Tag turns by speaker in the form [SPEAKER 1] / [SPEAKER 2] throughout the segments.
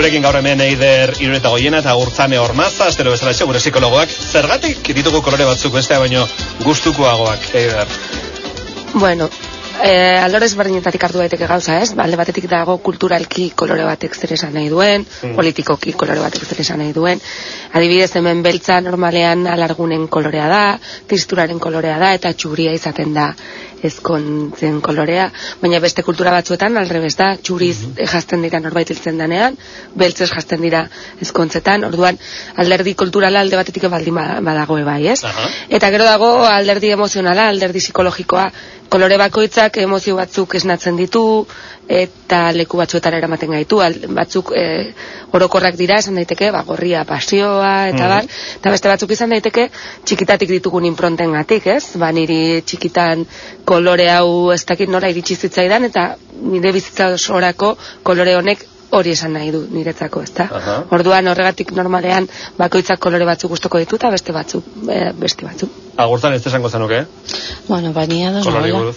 [SPEAKER 1] Gurekin gaur hemen eider irureta goiena eta urtzane ormaza, astero bezala etxe, gure psikologoak. Zergatik ditugu kolore batzuk bestea baino gustukoagoak eider?
[SPEAKER 2] Bueno, eh, aldorez berdinetatik hartu daiteke gauza, ez? Balde batetik dago kulturalki kolore batek zer esan nahi duen,
[SPEAKER 1] Mm.
[SPEAKER 2] politikoki kolore batek zer esan nahi duen. Adibidez hemen beltza normalean alargunen kolorea da, tristuraren kolorea da, eta txuria izaten da ezkontzen kolorea, baina beste kultura batzuetan alrebez da, txuriz jazten dira norbait hiltzen danean, beltzez jazten dira ezkontzetan, orduan alderdi kulturala alde batetik baldin ba- badagoe bai, ez?
[SPEAKER 1] Aha.
[SPEAKER 2] Eta gero dago alderdi emozionala, alderdi psikologikoa, kolore bakoitzak emozio batzuk esnatzen ditu eta leku batzuetara eramaten gaitu, al, batzuk e, orokorrak dira esan daiteke, ba, gorria pasioa eta
[SPEAKER 1] Mhm.
[SPEAKER 2] bar, eta beste batzuk izan daiteke txikitatik ditugun improntengatik, ez? Ba, niri txikitan kolore hau ez dakit nola iritsi zitzaidan eta nire bizitza osorako kolore honek hori esan nahi du niretzako, ezta?
[SPEAKER 1] Aha.
[SPEAKER 2] Orduan horregatik normalean bakoitzak kolore batzuk gustoko ditu eta beste batzuk e, beste batzuk.
[SPEAKER 1] Agurtzan ez esango zanuke?
[SPEAKER 3] Bueno, baina da
[SPEAKER 1] Kolorei buruz.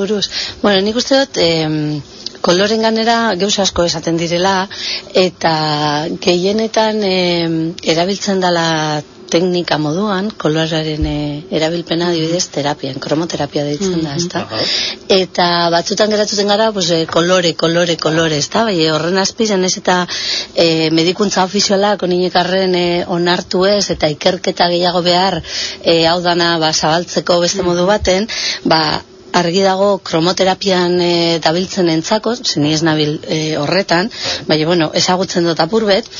[SPEAKER 3] Buruz. Bueno, nik uste dut em, koloren ganera geus asko esaten direla eta gehienetan em, erabiltzen dela teknika moduan, koloraren e, erabilpena adibidez terapian, kromoterapia deitzen da, ezta?
[SPEAKER 1] Aha.
[SPEAKER 3] Eta batzutan geratzen gara, pues, eh, kolore, kolore, kolore, ezta? Bai, horren azpizen ez eta e, medikuntza ofizialak oninekarren e, onartu ez eta ikerketa gehiago behar e, hau dana ba, zabaltzeko beste modu baten, ba, argi dago kromoterapian e, dabiltzen entzako, zini ez nabil e, horretan, baina, bueno, ezagutzen dut apurbet,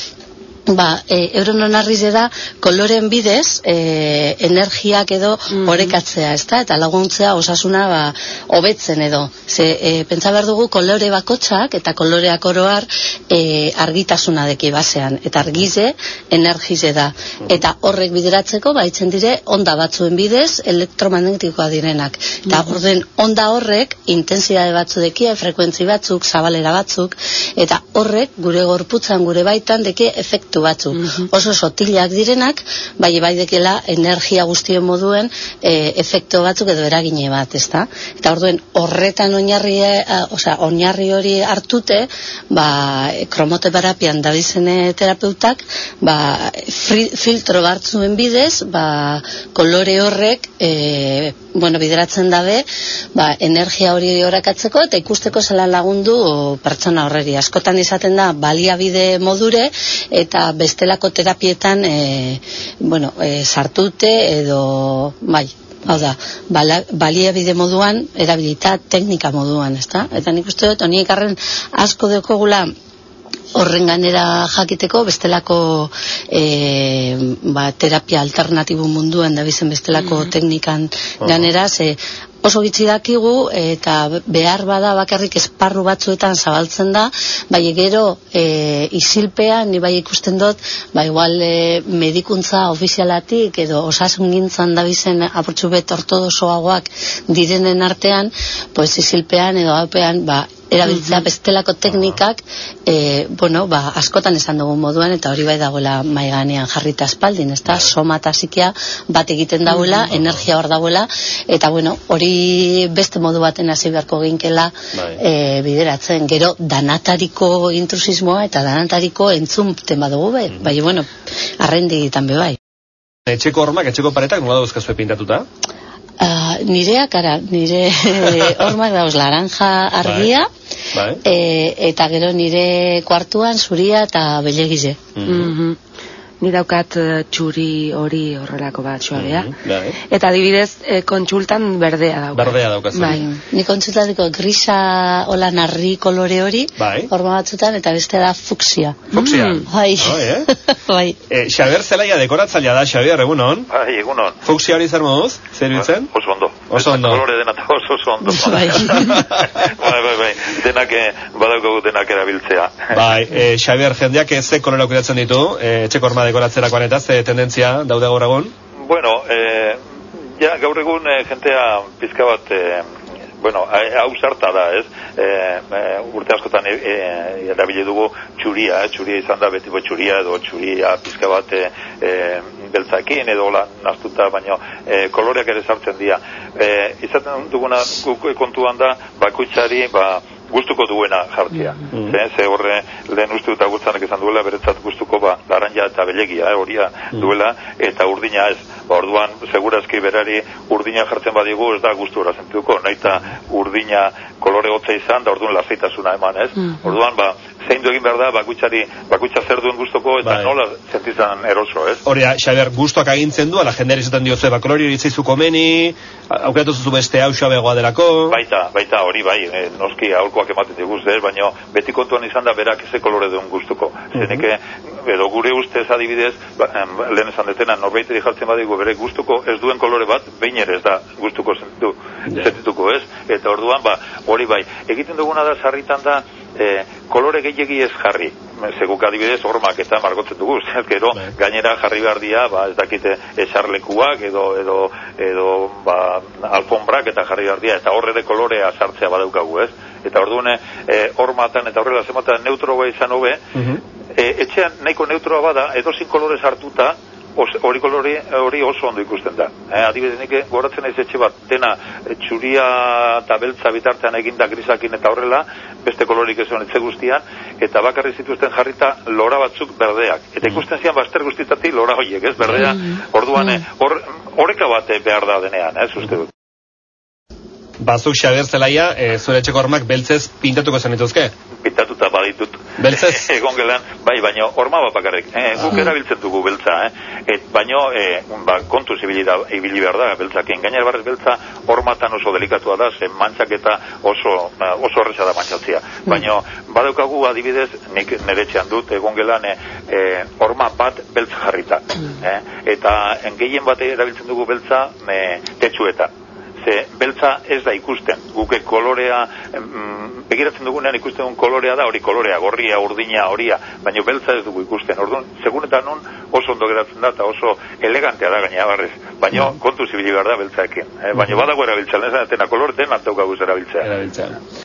[SPEAKER 3] ba, e, euron da koloren bidez e, energiak edo orekatzea, ezta? Eta laguntzea osasuna ba, hobetzen edo. Ze, e, pentsa behar dugu kolore bakotxak eta koloreak oroar e, argitasuna deki basean. Eta argize energize da. Eta horrek bideratzeko baitzen dire onda batzuen bidez elektromagnetikoa direnak. Eta orden onda horrek intensitate batzu dekie, frekuentzi batzuk, zabalera batzuk, eta horrek gure gorputzan gure baitan deke efektu batzu. Oso sotilak direnak, bai bai dekela energia guztien moduen e, efektu batzuk edo eragine bat, ezta? Eta orduen horretan oinarri, eh, osea, oinarri hori hartute, ba, kromoterapian dabizene terapeutak, ba, fri- filtro batzuen bidez, ba, kolore horrek, e, bueno, bideratzen dabe, ba, energia hori orakatzeko eta ikusteko zela lagundu pertsona horreri. Askotan izaten da baliabide modure eta bestelako terapietan e, bueno, e, sartute edo bai, hau da, baliabide moduan erabilita teknika moduan, ezta? Eta nik uste dut, honiek arren asko deukogula horren ganera jakiteko bestelako e, ba, terapia alternatibo munduan da bizen bestelako teknikan ganera ze oso gitzi dakigu eta behar bada bakarrik esparru batzuetan zabaltzen da bai gero e, isilpean ni bai ikusten dut ba igual e, medikuntza ofizialatik edo osasun gintzan da bizen apurtxu bet ortodosoagoak direnen artean pues isilpean edo haupean ba erabiltzea bestelako teknikak e, bueno, ba, askotan esan dugun moduan eta hori bai dagoela maiganean jarrita espaldin, ezta? Soma eta psikia bat egiten dagoela, energia hor dagoela eta bueno, hori beste modu baten hasi beharko ginkela
[SPEAKER 1] Bai.
[SPEAKER 3] e, bideratzen. Gero danatariko intrusismoa eta danatariko entzunten badugu be, bai bueno, arrendi egiten be bai.
[SPEAKER 1] Etxeko hormak, etxeko paretak nola dauzkazue pintatuta?
[SPEAKER 3] Uh, nireak, ara, nire hormak dauz laranja argia,
[SPEAKER 1] Bai.
[SPEAKER 3] e, eta gero nire kuartuan zuria eta belegize.
[SPEAKER 2] Mhm. Ni daukat eh, txuri hori horrelako bat suabea.
[SPEAKER 1] Mhm, bai.
[SPEAKER 2] Eta adibidez, eh, kontsultan berdea daukat.
[SPEAKER 1] Berdea daukazu.
[SPEAKER 2] Bai.
[SPEAKER 3] Ni kontsultatiko grisa hola narri kolore hori,
[SPEAKER 1] Bai.
[SPEAKER 3] horma batzutan, eta beste da fuksia.
[SPEAKER 1] Fuksia.
[SPEAKER 2] Mm.
[SPEAKER 3] Bai.
[SPEAKER 1] Bai, eh?
[SPEAKER 3] bai.
[SPEAKER 1] Eh, Xabier Zelaia dekoratzailea da, Xabier, egunon.
[SPEAKER 4] Bai, egunon.
[SPEAKER 1] Fuksia hori zer moduz? Zer iruditzen?
[SPEAKER 4] Oso ondo.
[SPEAKER 1] Oso ondo.
[SPEAKER 4] Kolore dena oso oso ondo.
[SPEAKER 3] Bai.
[SPEAKER 4] bai, bai, bai. Denak, badaukagu denak erabiltzea.
[SPEAKER 1] Bai, eh, Xabier, jendeak ez ze kolore aukeratzen ditu, eh, etxeko horma dekoratzerakoan eta ze tendentzia daude gaur egun?
[SPEAKER 4] Bueno, eh, ja, gaur egun eh, jentea pizka bat, eh, bueno, hau sarta da, ez? Eh, eh, urte askotan erabili dugu txuria, eh? txuria izan da beti txuria edo txuria pizka bat eh, beltzakin edo la nastuta, baino eh, koloreak ere sartzen dira. Eh, izaten duguna kontuan da, bakoitzari, ba, gustuko duena jartzea.
[SPEAKER 1] Mm.
[SPEAKER 4] Ze, ze horre, lehen uste dut agurtzanek esan duela, beretzat gustuko ba, laranja eta belegia, eh, horia
[SPEAKER 1] Mm.
[SPEAKER 4] duela, eta urdina ez. Ba, orduan, segurazki berari urdina jartzen badigu ez da gustura sentituko, nahi eta urdina kolore hotza izan, da orduan lasaitasuna eman, ez?
[SPEAKER 2] Mm.
[SPEAKER 4] Orduan, ba, zein du egin behar da, bakutsari, bakutsa zer duen gustoko, eta
[SPEAKER 1] Bai.
[SPEAKER 4] nola sentizan eroso, ez?
[SPEAKER 1] Hori da, Xaber, gustuak agintzen du, ala jendeari izaten diozu, ba, kolori hori itzaizu komeni, aukeratu zuzu beste hau xabegoa delako.
[SPEAKER 4] Baita, baita hori bai, e, noski aholkoak ematen diguz, ez, baina beti kontuan izan da berak ze kolore duen gustuko. Zeneke, edo gure ustez adibidez, ba, em, lehen esan detena, norbaiteri jartzen badigu bere gustuko ez duen kolore bat, behin ere ez da gustuko sentitu,
[SPEAKER 1] Ja.
[SPEAKER 4] sentituko ez, eta orduan, ba, hori bai, egiten duguna da sarritan da, e, kolore gehiegi ez jarri. Seguk adibidez, hormak eta margotzen dugu, gero,
[SPEAKER 1] Bai.
[SPEAKER 4] gainera jarri behar dira, ba, ez dakite esarlekuak edo, edo, edo, ba, alfombrak eta jarri behar dira, eta horre de kolorea sartzea badaukagu, ez? Eta orduan, e, hormatan eta horrela zemata neutroa izan hobe,
[SPEAKER 1] Mhm.
[SPEAKER 4] E, etxean nahiko neutroa bada, edozin kolore sartuta, os- hori kolore hori oso ondo ikusten da. Eh, adibidez nik goratzen naiz etxe bat, dena e, txuria eta beltza bitartean eginda grisakin eta horrela, beste kolorik ez etxe guztian, eta bakarri zituzten jarrita lora batzuk berdeak. Eta ikusten zian baster guztitatik lora hoiek, ez, berdea, orduan, eh, hor, horreka bat eh, behar da denean, ez, uste dut.
[SPEAKER 1] Bazuk Xaber zelaia, e, zure etxeko hormak beltzez pintatuko zen dituzke.
[SPEAKER 4] Pintatuta baditut.
[SPEAKER 1] Beltzez?
[SPEAKER 4] Egon gelan, bai, baino, horma bat bakarrik. Eh, guk erabiltzen dugu beltza, eh? Et, baino, eh, ba, kontuz ibili, da, ibili behar da, beltzakin. Gainer barrez beltza, hormatan oso delikatua da, zen mantxaketa oso, ba, oso horreza da mantxatzia. Baino, badaukagu adibidez, nik nire etxean dut, egon gelan, eh, eh, horma bat beltz jarrita. Eh? Eta en gehien bat erabiltzen dugu beltza, eh, tetsueta ze beltza ez da ikusten. Guke kolorea, mm, begiratzen dugunean ikusten dugun kolorea da, hori kolorea, gorria, urdina, horia, baina beltza ez dugu ikusten. Orduan, segun eta nun oso ondo geratzen da, eta oso elegantea da gaina barrez. Baina kontu zibili behar da beltzaekin. Eh? Baina badago erabiltzen, ez da, kolor den antaukagu erabiltzea.
[SPEAKER 1] Erabiltzea.